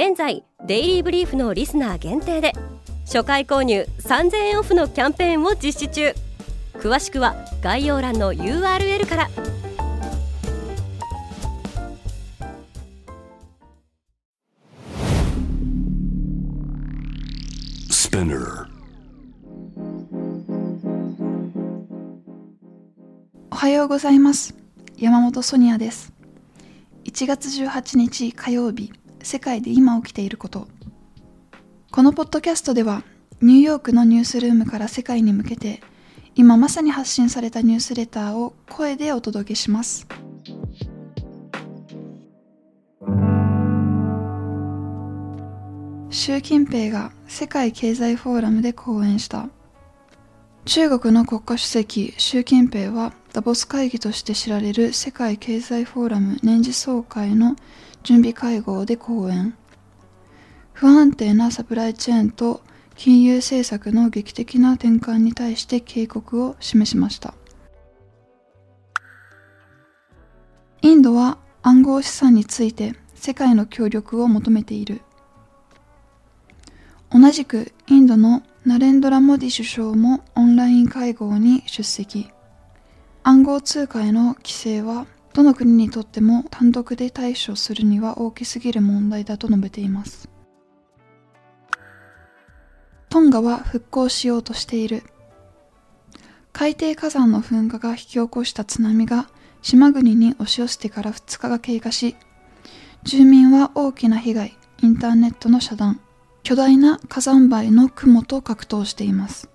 現在デイリーブリーフのリスナー限定で初回購入3000円オフのキャンペーンを実施中。詳しくは概要欄の URL から。おはようございます。山本ソニアです。1月18日火曜日世界で今起きていること。このポッドキャストではニューヨークのニュースルームから世界に向けて今まさに発信されたニュースレターを声でお届けします。習近平が世界経済フォーラムで講演した中国の国家主席習近平はダボス会議として知られる世界経済フォーラム年次総会の準備会合で講演。不安定なサプライチェーンと金融政策の劇的な転換に対して警告を示しました。インドは暗号資産について世界の協力を求めている。同じくインドのナレンドラ・モディ首相もオンライン会合に出席。暗号通貨への規制はどの国にとっても単独で対処するには大きすぎる問題だと述べています。トンガは復興しようとしている。海底火山の噴火が引き起こした津波が島国に押し寄せてから2日が経過し住民は大きな被害インターネットの遮断。巨大な火山灰の雲と格闘しています。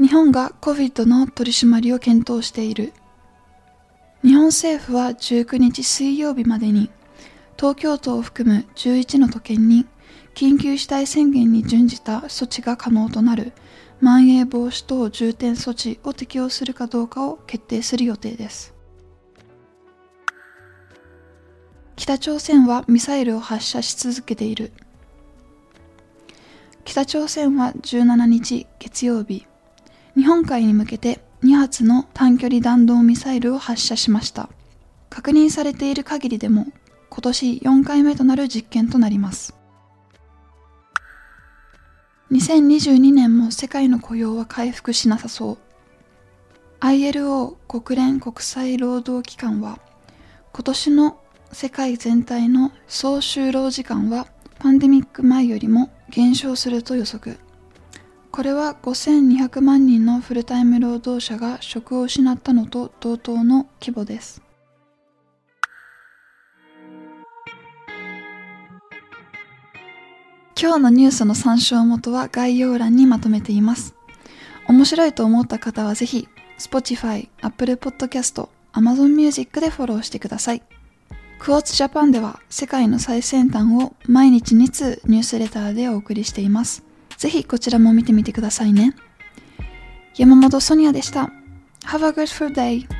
日本が COVID の取り締まりを検討している。日本政府は19日水曜日までに東京都を含む11の都県に緊急事態宣言に準じた措置が可能となるまん延防止等重点措置を適用するかどうかを決定する予定です。北朝鮮はミサイルを発射し続けている。北朝鮮は17日月曜日日本海に向けて2発の短距離弾道ミサイルを発射しました。確認されている限りでも今年4回目となる実験となります。2022年も世界の雇用は回復しなさそう。ILO 国連国際労働機関は今年の世界全体の総就労時間はパンデミック前よりも減少すると予測これは5200万人のフルタイム労働者が職を失ったのと同等の規模です今日のニュースの参照元は概要欄にまとめています。面白いと思った方はぜひ、Spotify、Apple Podcast、Amazon Music でフォローしてください。クォーツジャパンでは世界の最先端を毎日2通ニュースレターでお送りしています。ぜひこちらも見てみてくださいね。山本ソニアでした。Have a good day!